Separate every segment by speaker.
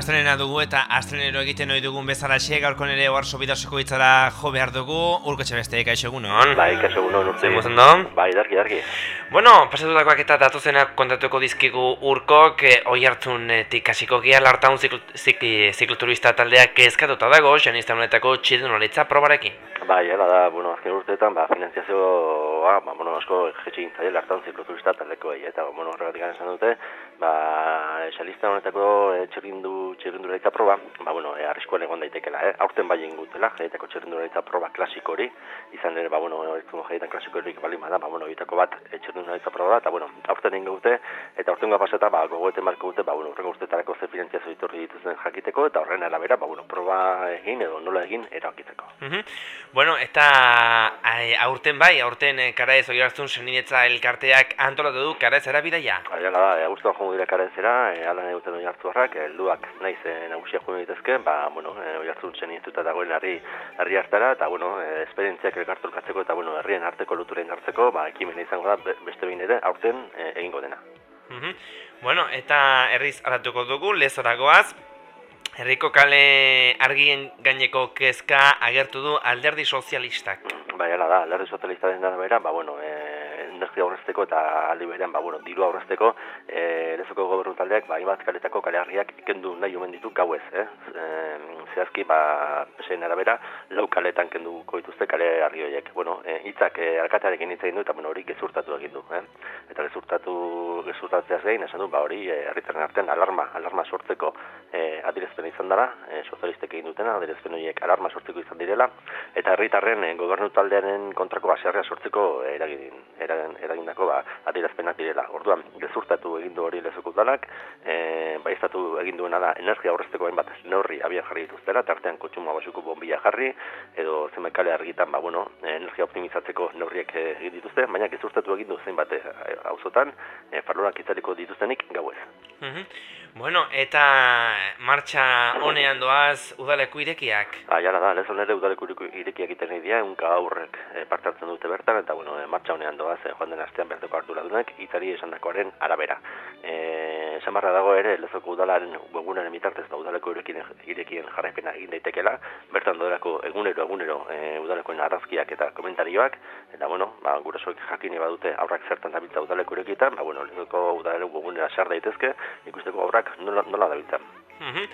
Speaker 1: Astrenena dugu eta astrenero egiten ohi dugun bezala xe, gaurko nere oarso bidasoko itzara jo behar dugu, urko txabeste, eka egunon?
Speaker 2: Bai, kaso egunon urte.
Speaker 1: Zemozen do?
Speaker 2: Bai, darki, darki.
Speaker 1: Bueno, pasatutakoak eta datuzenak kontatuko dizkigu urkok, eh, oi hartzun eh, tikasiko gia lartaun zikl, zikl, zikloturista taldeak kezkatuta dago, janizta honetako txidun probarekin.
Speaker 2: Bai, ela da, bueno, azken urteetan, ba, finanziazioa, ba, bueno, asko jetxe gintzaile lartaun zikloturista taldeko eta, bueno, horregatik esan dute, ba, esalista honetako e, txerrindu, txerrindularitza proba, ba, bueno, e, arriskoan egon daitekela, eh? aurten bai egin gutela, jaietako txerrindularitza proba klasiko hori, izan ere, ba, bueno, ez jaietan klasiko hori bali da, ba, bueno, egitako bat e, txerrindularitza proba da, eta, bueno, aurten egin gute, eta aurten pasata, ba, gogoeten marko gute, ba, bueno, horreko urteetarako ze finanziazio ditorri dituzten jakiteko, eta horren arabera, ba, bueno, proba egin edo nola egin erakitzeko.
Speaker 1: Mm Bueno, eta aurten bai, aurten karaez oiarzun seninetza elkarteak antolatu du karaez erabidaia?
Speaker 2: Aiala da, e, dira karaezera, e, ala nahi duten oiartzu harrak, helduak naiz e, nagusia joan ditezke, ba, bueno, e, oiartzun senietuta dagoen herri herri hartara, eta, bueno, e, esperientziak elkartolkatzeko eta, bueno, herrien arteko loturen hartzeko, ba, ekimen izango da, beste behin ere, aurten e, egingo dena.
Speaker 1: Mm Bueno, eta herriz aratuko dugu, lezoragoaz, Herriko kale argien gaineko kezka agertu du alderdi sozialistak.
Speaker 2: Bai, ala da, alderdi sozialista den dara ba, bueno, e, energia aurrezteko eta aldi berean, ba, bueno, diru aurrezteko, e, lezoko gobernu taldeak, ba, imat kaletako kale argiak ikendu nahi omen ditu gauez, eh? E, zehazki, ba, pesein arabera, lau kaletan kendu koituzte kale argi horiek. Bueno, e, itzak e, alkatearekin hitz egin du, eta bueno, hori gezurtatu egin du, eh? Eta gezurtatu, gezurtatzeaz gain, esan du, ba, hori, e, herritarren artean alarma, alarma sortzeko e, adirezpen izan dara, e, sozialistek egin dutena, adirezpen horiek alarma sortzeko izan direla, eta herritarren e, gobernu taldearen kontrako baserria sortzeko eragin, eragin, eragindako ba, adirazpenak direla. Orduan, gezurtatu egin du hori lezoko dalak, e, baiztatu egin duena da energia aurrezteko hainbat neurri abian jarri dituztela, tartean kotsuma basuko bombilla jarri, edo zenbait argitan, ba, bueno, energia optimizatzeko neurriek egin dituzte, baina gezurtatu egin du zenbat auzotan, e, farlorak itzaliko dituztenik gauez.
Speaker 1: Mm Bueno, eta martxa honean doaz udaleku irekiak?
Speaker 2: Ah, jala da, lezon ere udaleku irekiak egiten nahi dira, unka aurrek e, parte hartzen dute bertan, eta bueno, e, martxa honean doaz, e, joan den astean berteko arduradunak, itzari esan dakoaren arabera. E, esan barra dago ere, lezoko udalaren webgunaren mitartez, ba, udaleko irekien, irekien jarraipena egin daitekela, bertan dodelako egunero, egunero, e, udalekoen arrazkiak eta komentarioak, eta bueno, ba, gurasoek jakini badute aurrak zertan dabiltza udaleko irekitan, ba, bueno, lezoko udalaren webgunera sar daitezke, ikusteko aurrak nola, nola dabiltza.
Speaker 1: Mm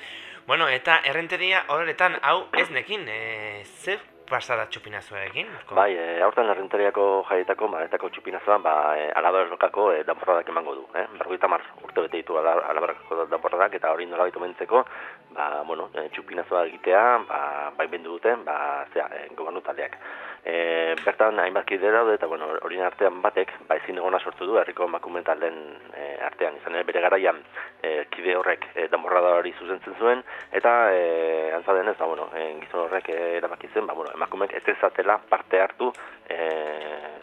Speaker 1: Bueno, eta errenteria horretan hau ez nekin, e, ze pasada txupinazua egin?
Speaker 2: Bai, e, aurten errenteriako jaietako, maretako txupinazoan, ba, e, alabarrokako e, danporradak emango du. Eh? Bergoita mar urte bete ditu alabarrokako danporradak, eta hori nola baitu mentzeko, ba, bueno, e, txupinazoa egitea, ba, bai bendu duten, ba, zera, e, gobernu taldeak. E, bertan hainbat kide daude eta bueno, horien artean batek ba ezin egona sortu du herriko emakume taldeen e, artean. Izan ere bere garaian e, kide horrek e, danborrada hori zuzentzen zuen eta e, antza denez ba bueno, e, gizon horrek e, erabaki zen ba bueno, emakumeek ez ezatela parte hartu e,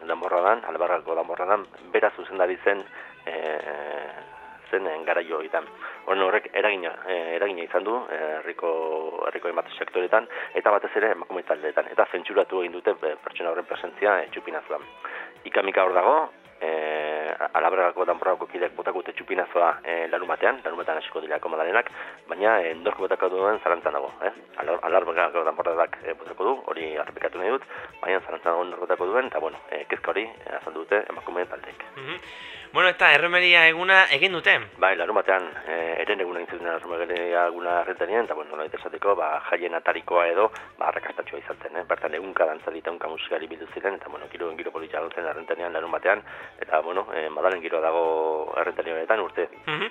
Speaker 2: danborradan, albarrako danborradan bera zuzendari zen e, zen garaio horietan. Horren horrek eragina, e, eragina izan du herriko herriko hainbat sektoretan eta batez ere emakume taldeetan eta zentsuratu egin dute pertsona horren presentzia e, txupinazoan. Ikamika hor dago, alabragako danborrako kideak botako dute txupinazoa e, larun batean hasiko dira komadarenak, baina e, endorko botako duen zarantzan dago. Eh? Alabragako danborrak e, botako du, hori arrepikatu nahi dut, baina zarantzan dago endorko botako duen, eta bueno, e, kezka hori e, azaldu dute emakume taldeek.
Speaker 1: Mm Bueno, eta erremeria eguna egin dute?
Speaker 2: Bai, larun batean, e, eren eguna intzuten erremeria eguna errentanien, eta bueno, nola esateko, ba, jaien atarikoa edo, ba, arrakastatxoa izan zen, eh? bertan egunka dantzalita unka musikari bildu ziren, eta bueno, giro giro politxa duten errentanean larun batean, eta bueno, e, madalen giro dago errentanioetan urte.
Speaker 1: Mm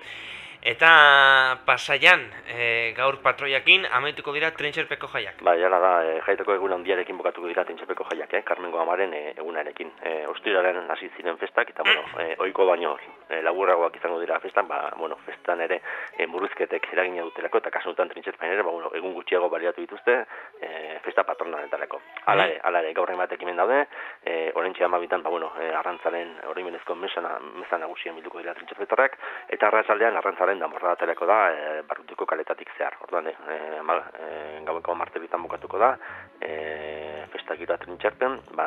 Speaker 1: Eta pasaian, e, gaur patroiakin, amaituko dira trentxerpeko jaiak.
Speaker 2: Ba, jala da, e, jaiteko egun handiarekin bokatuko dira trentxerpeko jaiak, eh? Carmengo amaren e, egunarekin. E, Ostiraren hasi ziren festak, eta, bueno, e, oiko baino, e, laburragoak izango dira festan, ba, bueno, festan ere e, murrizketek eragina dutelako, eta kasunetan trentxerpain ere, ba, bueno, egun gutxiago baliatu dituzte, e, festa patronalentareko. Hala ere, hala ere, gaur ematek imen daude, e, orentxe amabitan, ba, bueno, e, arrantzaren hori menezko mesana, mesana guzien bilduko dira trentxerpetorrak, eta arratzaldean arrantzaren da morra aterako da e, barrutiko kaletatik zehar. Orduan, e, ma, e, gaueko martelitan bukatuko da, e, festa gira trintxerpen, ba,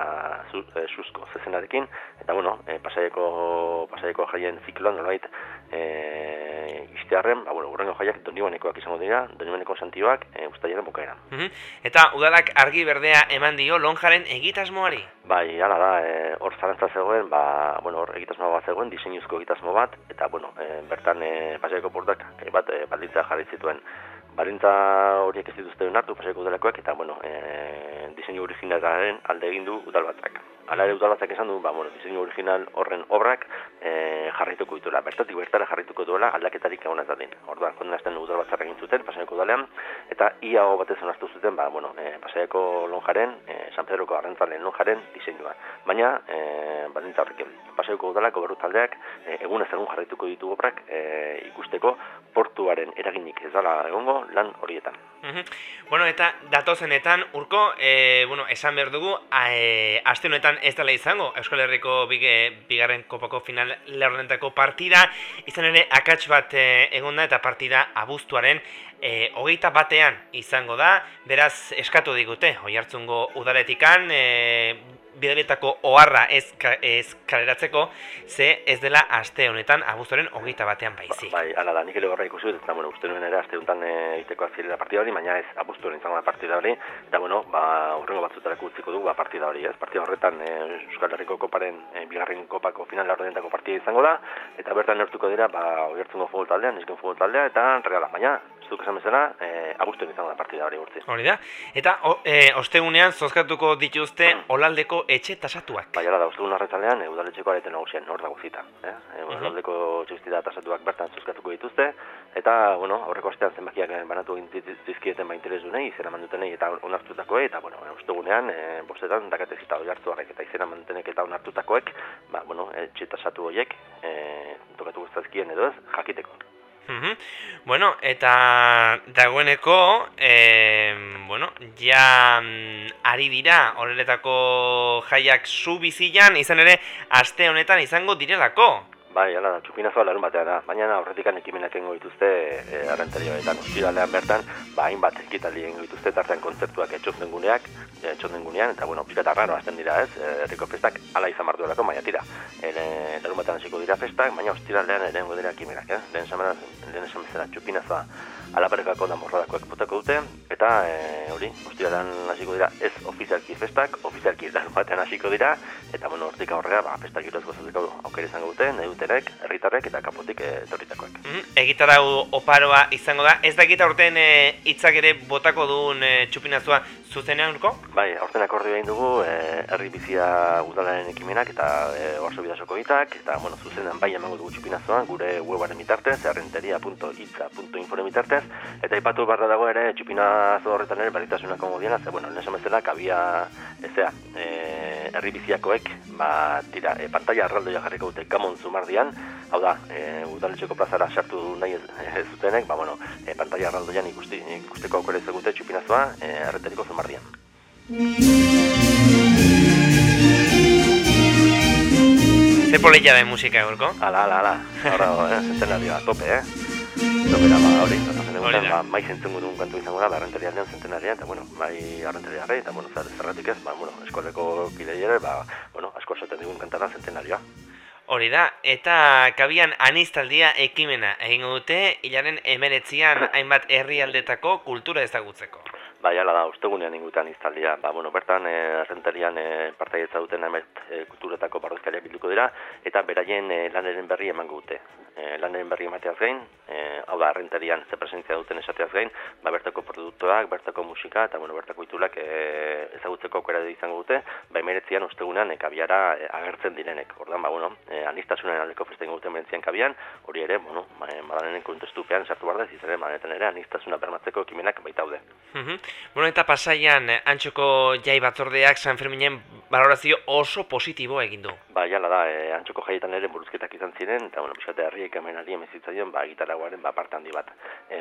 Speaker 2: zu, e, suzko zezenarekin, eta bueno, e, pasaieko, pasaieko jaien zikloan, nolait, e, istearren, ba, bueno, urrengo jaiak donibanekoak izango dira, donibaneko santioak e, ustailaren bukaeran.
Speaker 1: Mhm. Eta udalak argi berdea eman dio lonjaren egitasmoari?
Speaker 2: Bai, hala da, e, hor zarantza zegoen, ba, bueno, hor egitasmo bat zegoen, diseinuzko egitasmo bat, eta, bueno, e, bertan e, paseako portak e, bat e, baldintza jarri zituen. Baldintza horiek ez dituzte hartu paseako udalakoak, eta, bueno, e, diseinu originalaren alde egin du udal Hala ere udalatzak esan du, ba, bueno, diseinu original horren obrak e, jarrituko dituela. Bertatik bertara jarrituko duela aldaketarik egon ez dadin. Orduan, kondenazten udal batzak egin zuten, pasaiako udalean, eta ia hau batez onartu zuten, ba, bueno, e, pasaiako lonjaren, e, San Pedroko arrentzalen lonjaren diseinua. Baina, e, balintza horrekin, pasaiako udalak, goberru taldeak, e, egun ez egun jarrituko ditu obrak e, ikusteko portuaren eraginik ez dala egongo lan horietan.
Speaker 1: Mhm. Bueno, eta datozenetan, urko, e, bueno, esan behar dugu, e, aste honetan ez dela izango, Euskal Herriko bige, bigarren kopako final lehorrentako partida, izan ere akats bat e, egon da eta partida abuztuaren e, hogeita batean izango da, beraz eskatu digute, hoi hartzungo udaletikan, e, bidaletako oharra ez, ez kaleratzeko, ze ez dela aste honetan abuztuaren hogeita batean baizik.
Speaker 2: Bai, ala da, nik horra ikusi dut, eta bueno, uste nuen ere aste honetan egiteko azirela partida hori, baina ez abuztuaren izango da partida hori, eta bueno, ba, urrengo batzutarako utziko dugu ba, partida hori, ez? Partida horretan e, Euskal Herriko koparen e, bigarren kopako final horretako partida izango da, eta bertan nertuko dira, ba, oiertzungo futbol taldean, nizken futbol taldea, eta regala, baina, zuk esan bezala, e, abuztuen izango da partida hori urtzi.
Speaker 1: Hori da, eta o, e, ostegunean zozkatuko dituzte olaldeko etxe tasatuak.
Speaker 2: Bai, ala da, ustegun arretzalean, e, udaletxeko arete nagusian, hor dago zita. Eh? E, uh -huh. Olaldeko txustida tasatuak bertan zozkatuko dituzte, eta, bueno, aurreko astean zenbakiak banatu dizkieten ba interesunei, izena mandutenei eta onartutakoe, eta, bueno, ustegunean, e, bostetan, dakate zita hori hartu eta izena mandutenek eta onartutakoek, ba, bueno, etxe tasatu horiek, e, tokatu guztazkien edo ez, jakiteko.
Speaker 1: Mm Bueno, eta dagoeneko, e, bueno, ja mm, ari dira horretako jaiak zu bizilan, izan ere, aste honetan izango direlako.
Speaker 2: Bai, ala da, txupinazoa larun batean da. Baina horretikan ekimenak engo dituzte e, arrentarioetan. Ostiralean bertan, ba, hainbat ekitaldi engo dituzte, tartean kontzertuak etxotzen guneak, etxotzen gunean, eta, bueno, pizkata raro azten dira, ez? Herriko festak ala izan martu delako, baina tira. E, larun batean hasiko dira festak, baina ostiralean ere dira ekimenak, eh? Lehen esan lehen esan bezala, txupinazoa alabarekako da morradakoak potako dute, eta hori, ostiralean hasiko dira ez ofizialki festak, ofizialki larun batean hasiko dira, eta, bueno, hortik aurrera, ba, festak giroz gozateko aukera izango dute, nahi dutenek, herritarrek eta kapotik etorritakoak.
Speaker 1: Mm -hmm. Egitarau oparoa izango da, ez dakit aurten hitzak ere botako duen e, txupinazua zuzenean urko?
Speaker 2: Bai, aurten akordio egin dugu, e, herri bizia udalaren ekimenak eta e, oarzo bidasoko hitak, eta, bueno, zuzenean bai emango dugu txupinazoan, gure webaren bitartez, errenteria.itza.inforen bitartez, eta ipatu barra dago ere, txupinazo horretan ere baritasunak ongo diena, ze, bueno, nesan bezala, kabia, ezea, e, herri biziakoek, ba, tira, e, pantalla arraldoia jarriko dute gamon zumardian, hau da, e, udaletxeko plazara sartu nahi ez, ez zutenek, ba, bueno, e, pantalla arraldoian ikusti, ikusteko aukera ezagute txupinazoa, e, erreteriko zumardian.
Speaker 1: Ze poleia da musika egurko?
Speaker 2: Ala, ala, ala, ahora, eh, zentenarioa, tope, eh? Tope da, ba, hori, hori ba, mai zentzen duen kantu izango da, arrenteria aldean zentenaria, eta, bueno, bai arrenteria eta, bueno, zer, zerratik ez, ba, bueno, eskoleko kideiere, ba, bueno, asko esaten digun kantara zentenarioa.
Speaker 1: Hori da, eta kabian anistaldia ekimena egingo dute, hilaren emeretzian hainbat herrialdetako kultura ezagutzeko.
Speaker 2: Bai, ala da, ustegunean ingutan iztaldia. Ba, bueno, bertan, e, arrenterian e, partaietza duten emet e, kulturetako barrozkariak bilduko dira, eta beraien e, laneren berri emango dute. E, laneren berri emateaz gain, e, hau da, arrenterian ze presentzia duten esateaz gain, ba, bertako produktoak, bertako musika, eta, bueno, bertako itulak e, ezagutzeko aukera izango dute, ba, emeretzian ustegunean e, kabiara e, agertzen direnek. Ordan, ba, bueno, e, anistasunen aldeko festen duten emeretzian kabian, hori ere, bueno, ba, badanen kontestupean sartu bardez, izan ere, manetan ere, anistasuna bermatzeko ekimenak baitaude.
Speaker 1: Mm Bueno, eta pasaian, antxoko jai batzordeak San Ferminen balorazio oso positibo egin du.
Speaker 2: Ba, jala da, e, antxoko jaietan ere buruzketak izan ziren, eta, bueno, biskate, herriek amenari emezitzaion, ba, gitarragoaren, ba, parte handi bat. E,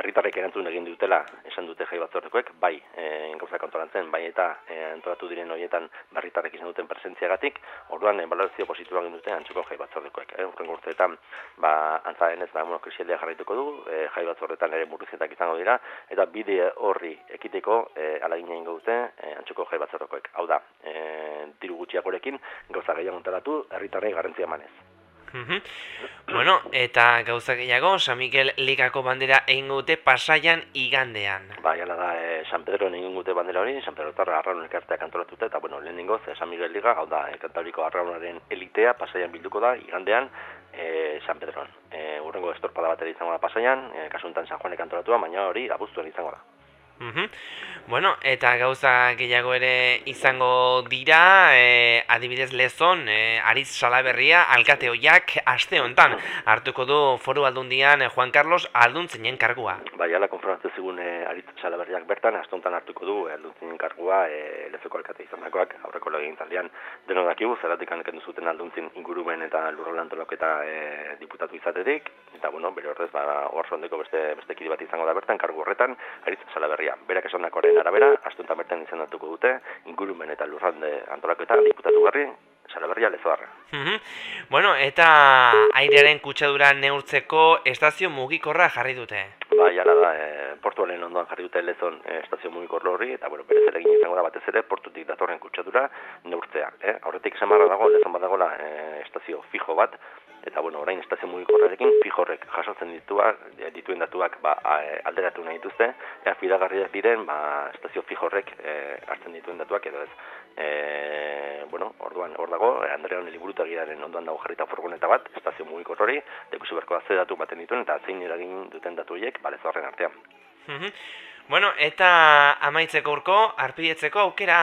Speaker 2: herritarrek erantzun egin dutela, esan dute jai batzordekoek, bai, e, gauza kontorantzen, bai, eta e, antolatu diren horietan barritarrek izan duten presentziagatik, orduan, e, balorazio positibo egin dute antxoko jai batzordekoek. E, urren gurteetan, ba, antza denez, ba, bueno, jarraituko du, e, jai batzordetan ere buruzketak izango dira, eta bide horri ekiteko e, alagina ingo dute e, antxoko jai batzordekoek. Hau da, e, diru gutxiagorekin, gauza gehiago antalatu, herritarrei garrantzia emanez.
Speaker 1: Mhm. Bueno, eta gauza gehiago, San Miguel Ligako bandera egin dute pasaian igandean.
Speaker 2: Bai, ala da, e, San Pedro egin dute bandera hori, San Pedro Tarra arraun elkarteak antolatuta, eta bueno, lehen dingoz, San Miguel Liga, hau da, e, kantauriko arraunaren elitea pasaian bilduko da, igandean, e, San Pedroan. E, urrengo estorpada batera izango da pasaian, e, kasuntan San Juanek antolatua, baina hori abuztuen izango da.
Speaker 1: Mhm. Bueno, eta gauza gehiago ere izango dira, e, adibidez lezon, e, Ariz Salaberria, alkate hoiak, aste hontan hartuko du foru aldundian e, Juan Carlos alduntzinen kargua.
Speaker 2: Bai, ala konfrontatze zigun e, Ariz Salaberriak bertan, aste hontan hartuko du alduntzinen kargua e, lezoko alkate izanakoak, aurreko login taldean deno dakigu, zeratik aneken duzuten alduntzin ingurumen eta lurrolantoloketa e, diputatu izatetik, eta bueno, bere horrez, ba, ondeko beste, beste kide bat izango da bertan, kargu horretan, Ariz Salaberria. Berak esandakoaren arabera, astuntan bertan izendatuko dute, ingurumen eta lurrande antolaketa diputatu garri, Salaberria lezoarra.
Speaker 1: Mhm. Bueno, eta airearen kutsadura neurtzeko estazio mugikorra jarri dute.
Speaker 2: Bai, ala da, e, portuaren ondoan jarri dute lezon e, estazio mugikor horri, eta bueno, berez ere izango da batez ere, portutik datorren kutsadura neurtzea. Eh? Aurretik samarra dago, lezon bat dagoela e, estazio fijo bat, eta bueno, orain estazio mugikorrarekin fijorrek jasotzen ditua, dituen datuak ba, a- alderatu nahi dituzte, ea fidagarriak diren ba, estazio fijorrek e, hartzen dituen datuak edo ez. E, bueno, orduan, hor dago, e, Andrea Oneli burutagiaren ondoan dago jarrita furgoneta bat, estazio mugikor hori, dekusi berko da ze datu baten dituen, eta zein eragin duten datu horiek, ba, lezorren artean.
Speaker 1: Mhm. Bueno, eta amaitzeko urko, arpidetzeko aukera.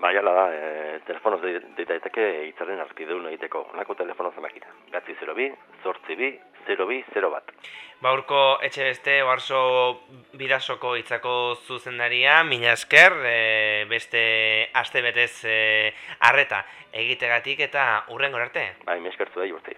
Speaker 2: Bai, ala da, e, telefonoz de- daiteke hitzaren arkideun egiteko. Honako telefono zenbakita. Gatzi 02, zortzi bi, 02, 0 bat.
Speaker 1: Baurko etxe beste, oarzo bidasoko hitzako zuzendaria, mila esker, e, beste aste betez e, arreta egitegatik eta urrengor arte.
Speaker 2: Bai, mi eskertzu da, urte.